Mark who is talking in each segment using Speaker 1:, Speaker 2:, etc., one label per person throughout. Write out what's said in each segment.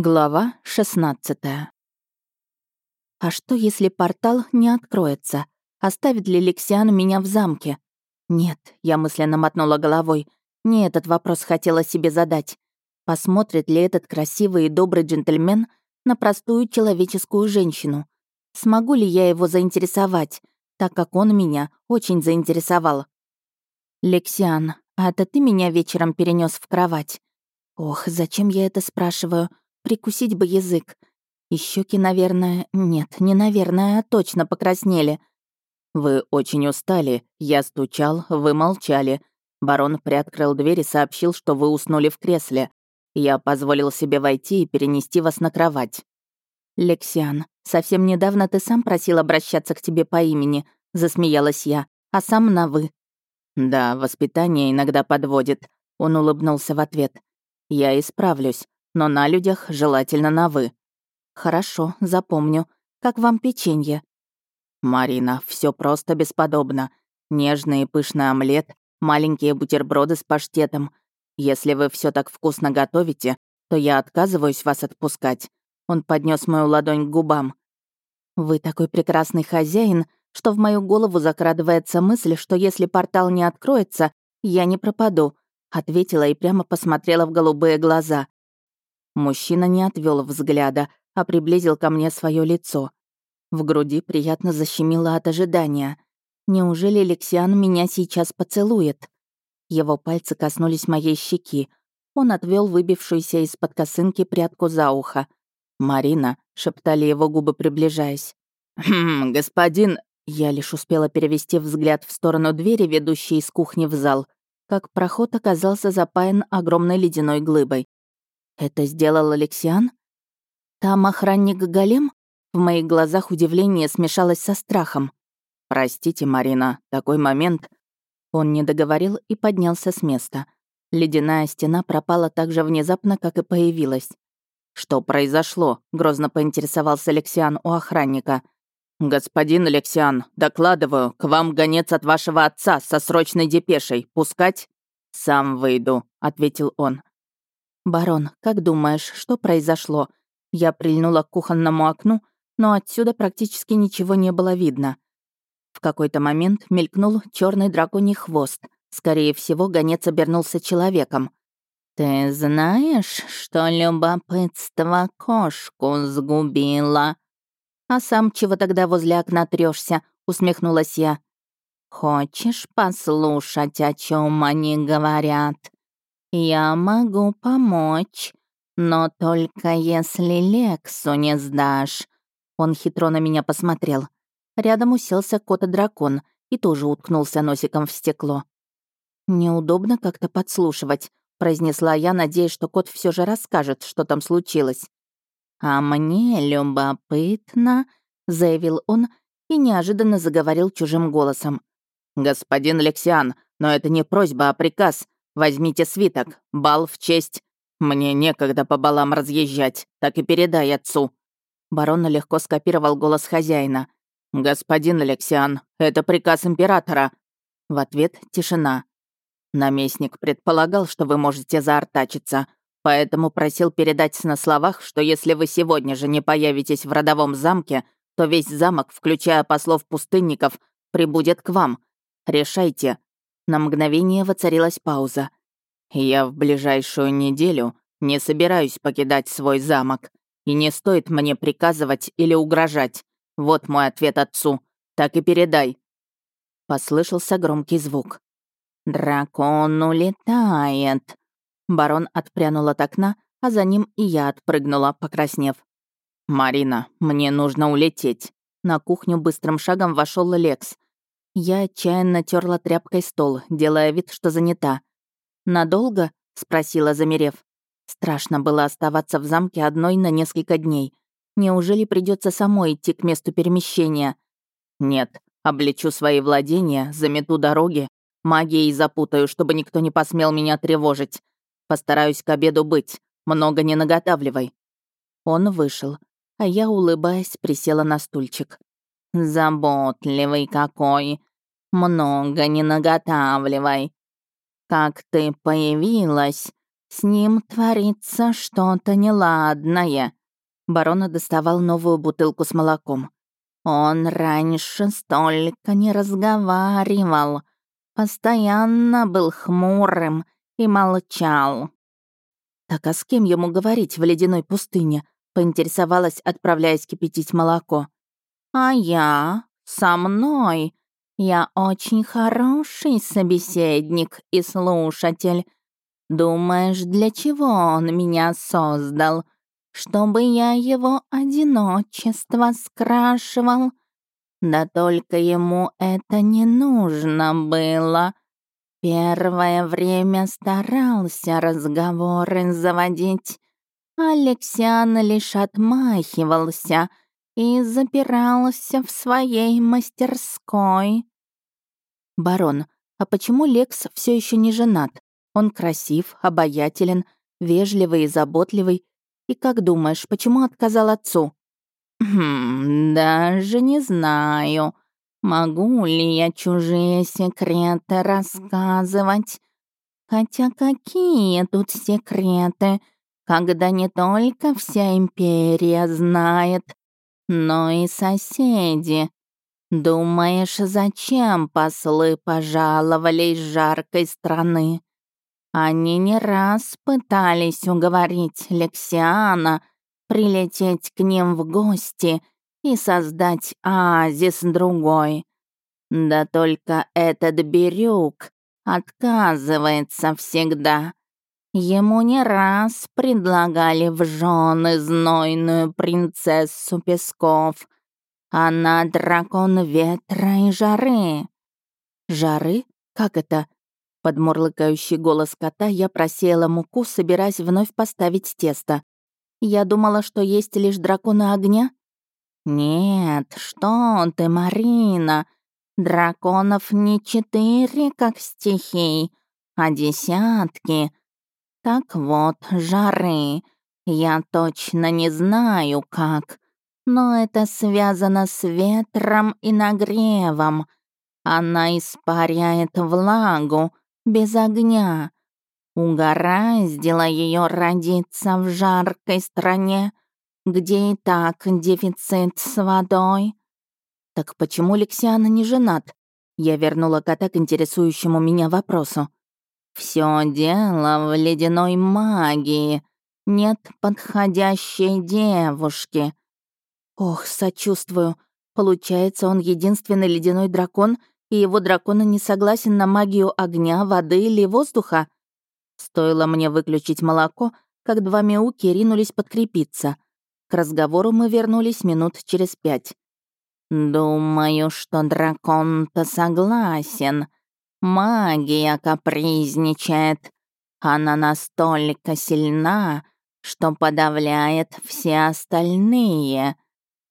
Speaker 1: Глава 16 А что, если портал не откроется? Оставит ли Лексиан меня в замке? Нет, я мысленно мотнула головой. Не этот вопрос хотела себе задать. Посмотрит ли этот красивый и добрый джентльмен на простую человеческую женщину? Смогу ли я его заинтересовать, так как он меня очень заинтересовал? Лексиан, а это ты меня вечером перенес в кровать? Ох, зачем я это спрашиваю? прикусить бы язык. И щеки, наверное... Нет, не наверное, а точно покраснели.
Speaker 2: «Вы очень устали. Я стучал, вы молчали. Барон приоткрыл дверь и сообщил, что вы уснули в кресле. Я позволил себе войти и перенести вас на кровать».
Speaker 1: «Лексиан, совсем недавно ты сам просил обращаться к тебе по имени», — засмеялась я, «а сам на «вы».
Speaker 2: «Да, воспитание иногда подводит», — он улыбнулся в ответ. «Я исправлюсь но на людях желательно на «вы».
Speaker 1: «Хорошо, запомню. Как вам печенье?»
Speaker 2: «Марина, все просто бесподобно. Нежный и пышный омлет, маленькие бутерброды с паштетом. Если вы все так вкусно готовите, то я отказываюсь вас отпускать». Он поднес мою ладонь к губам.
Speaker 1: «Вы такой прекрасный хозяин», что в мою голову закрадывается мысль, что если портал не откроется, я не пропаду», — ответила и прямо посмотрела в голубые глаза. Мужчина не отвел взгляда, а приблизил ко мне свое лицо. В груди приятно защемило от ожидания. Неужели Лексиан меня сейчас поцелует? Его пальцы коснулись моей щеки. Он отвел выбившуюся из-под косынки прядку за ухо. «Марина», — шептали его губы, приближаясь.
Speaker 2: «Хм, господин...»
Speaker 1: Я лишь успела перевести взгляд в сторону двери, ведущей из кухни в зал, как проход оказался запаян огромной ледяной глыбой. Это сделал Алексиан? Там охранник Голем? В моих глазах удивление смешалось со страхом.
Speaker 2: Простите, Марина, такой момент.
Speaker 1: Он не договорил и поднялся с места. Ледяная стена пропала так же внезапно, как и появилась.
Speaker 2: «Что произошло?» — грозно поинтересовался Алексиан у охранника. «Господин Алексиан, докладываю, к вам гонец от вашего отца со срочной депешей. Пускать?» «Сам выйду», — ответил он.
Speaker 1: «Барон, как думаешь, что произошло?» Я прильнула к кухонному окну, но отсюда практически ничего не было видно. В какой-то момент мелькнул черный драконий хвост. Скорее всего, гонец обернулся человеком. «Ты знаешь, что любопытство кошку сгубило?» «А сам чего тогда возле окна трёшься?» — усмехнулась я. «Хочешь послушать, о чем они говорят?» Я могу помочь, но только если Лексу не сдашь. Он хитро на меня посмотрел. Рядом уселся кот-дракон и тоже уткнулся носиком в стекло. «Неудобно как-то подслушивать», — произнесла я, надеясь, что кот все же расскажет, что там случилось. «А мне любопытно», — заявил он и неожиданно заговорил чужим голосом.
Speaker 2: «Господин Лексиан, но это не просьба, а приказ. Возьмите свиток, бал в честь. Мне некогда по балам разъезжать, так и передай отцу».
Speaker 1: Барон легко скопировал голос хозяина.
Speaker 2: «Господин Алексиан, это приказ императора».
Speaker 1: В ответ тишина.
Speaker 2: «Наместник предполагал, что вы можете заортачиться, поэтому просил передать на словах, что если вы сегодня же не появитесь в родовом замке, то весь замок, включая послов-пустынников, прибудет к вам. Решайте, на мгновение воцарилась пауза. «Я в ближайшую неделю не собираюсь покидать свой замок, и не стоит мне приказывать или угрожать. Вот мой ответ отцу. Так и передай».
Speaker 1: Послышался громкий звук. «Дракон улетает!» Барон отпрянул от окна, а за ним и я отпрыгнула, покраснев.
Speaker 2: «Марина, мне нужно улететь».
Speaker 1: На кухню быстрым шагом вошел Лекс, я отчаянно терла тряпкой стол, делая вид, что занята. «Надолго?» — спросила, замерев. Страшно было оставаться в замке одной на несколько дней. Неужели придется самой идти к месту перемещения?
Speaker 2: Нет, облечу свои владения, замету дороги, магией запутаю, чтобы никто не посмел меня тревожить. Постараюсь к обеду быть, много не наготавливай.
Speaker 1: Он вышел, а я, улыбаясь, присела на стульчик заботливый какой, много не наготавливай. Как ты появилась, с ним творится что-то неладное». Барона доставал новую бутылку с молоком. «Он раньше столько не разговаривал, постоянно был хмурым и молчал». «Так а с кем ему говорить в ледяной пустыне?» — поинтересовалась, отправляясь кипятить молоко. А я? Со мной? Я очень хороший собеседник и слушатель. Думаешь, для чего он меня создал? Чтобы я его одиночество скрашивал? Да только ему это не нужно было. Первое время старался разговоры заводить. Алексиан лишь отмахивался — и запирался в своей мастерской. Барон, а почему Лекс все еще не женат? Он красив, обаятелен, вежливый и заботливый. И как думаешь, почему отказал отцу? Хм, даже не знаю. Могу ли я чужие секреты рассказывать? Хотя какие тут секреты, когда не только вся империя знает, но и соседи. Думаешь, зачем послы пожаловали из жаркой страны? Они не раз пытались уговорить Лексиана прилететь к ним в гости и создать оазис другой. Да только этот берюк отказывается всегда. Ему не раз предлагали в жены знойную принцессу Песков. Она дракон ветра и жары. «Жары? Как это?» Под мурлыкающий голос кота я просеяла муку, собираясь вновь поставить тесто. Я думала, что есть лишь драконы огня. «Нет, что ты, Марина! Драконов не четыре, как стихий, а десятки!» Так вот жары. Я точно не знаю, как, но это связано с ветром и нагревом. Она испаряет влагу без огня. Угораздило ее родиться в жаркой стране, где и так дефицит с водой. Так почему Лексиана не женат? Я вернула кота к интересующему меня вопросу. Все дело в ледяной магии. Нет подходящей девушки. Ох, сочувствую. Получается, он единственный ледяной дракон, и его дракон не согласен на магию огня, воды или воздуха. Стоило мне выключить молоко, как два мяуки ринулись подкрепиться. К разговору мы вернулись минут через пять. «Думаю, что дракон-то согласен», магия капризничает. Она настолько сильна, что подавляет все остальные.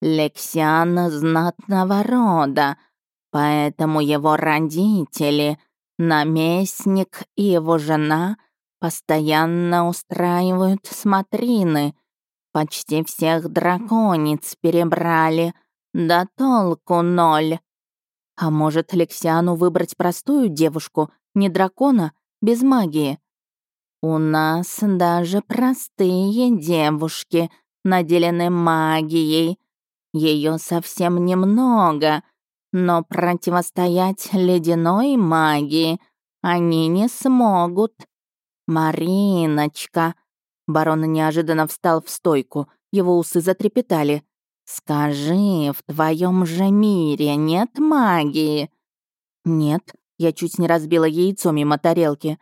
Speaker 1: Лексиан знатного рода, поэтому его родители, наместник и его жена постоянно устраивают смотрины. Почти всех дракониц перебрали, да толку ноль. А может, Лексиану выбрать простую девушку, не дракона, без магии? У нас даже простые девушки наделены магией. Ее совсем немного, но противостоять ледяной магии они не смогут. Мариночка. Барон неожиданно встал в стойку, его усы затрепетали. «Скажи, в твоем же мире нет магии?» «Нет», — я чуть не разбила яйцо мимо тарелки.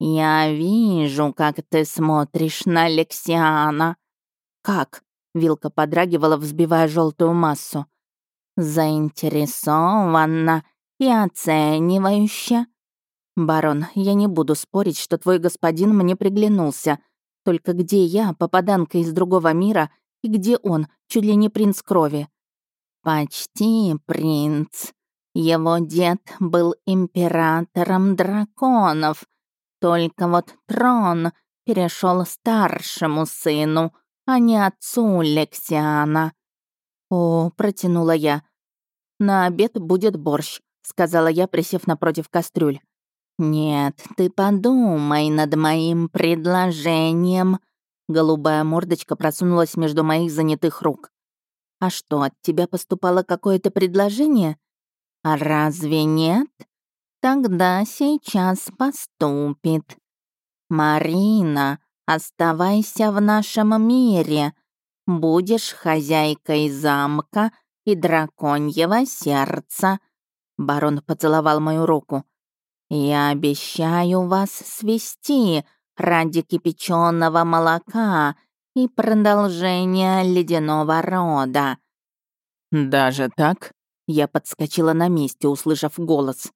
Speaker 1: «Я вижу, как ты смотришь на Алексиана. «Как?» — вилка подрагивала, взбивая желтую массу. «Заинтересованно и оценивающе». «Барон, я не буду спорить, что твой господин мне приглянулся. Только где я, попаданка из другого мира, — и где он, чуть ли не принц крови? Почти принц. Его дед был императором драконов. Только вот трон перешел старшему сыну, а не отцу Лексиана. «О», — протянула я. «На обед будет борщ», — сказала я, присев напротив кастрюль. «Нет, ты подумай над моим предложением», Голубая мордочка просунулась между моих занятых рук. «А что, от тебя поступало какое-то предложение?» «А разве нет?» «Тогда сейчас поступит». «Марина, оставайся в нашем мире. Будешь хозяйкой замка и драконьего сердца». Барон поцеловал мою руку. «Я обещаю вас свести», ради кипяченого молока и продолжения ледяного рода.
Speaker 2: «Даже так?» — я подскочила на месте, услышав голос.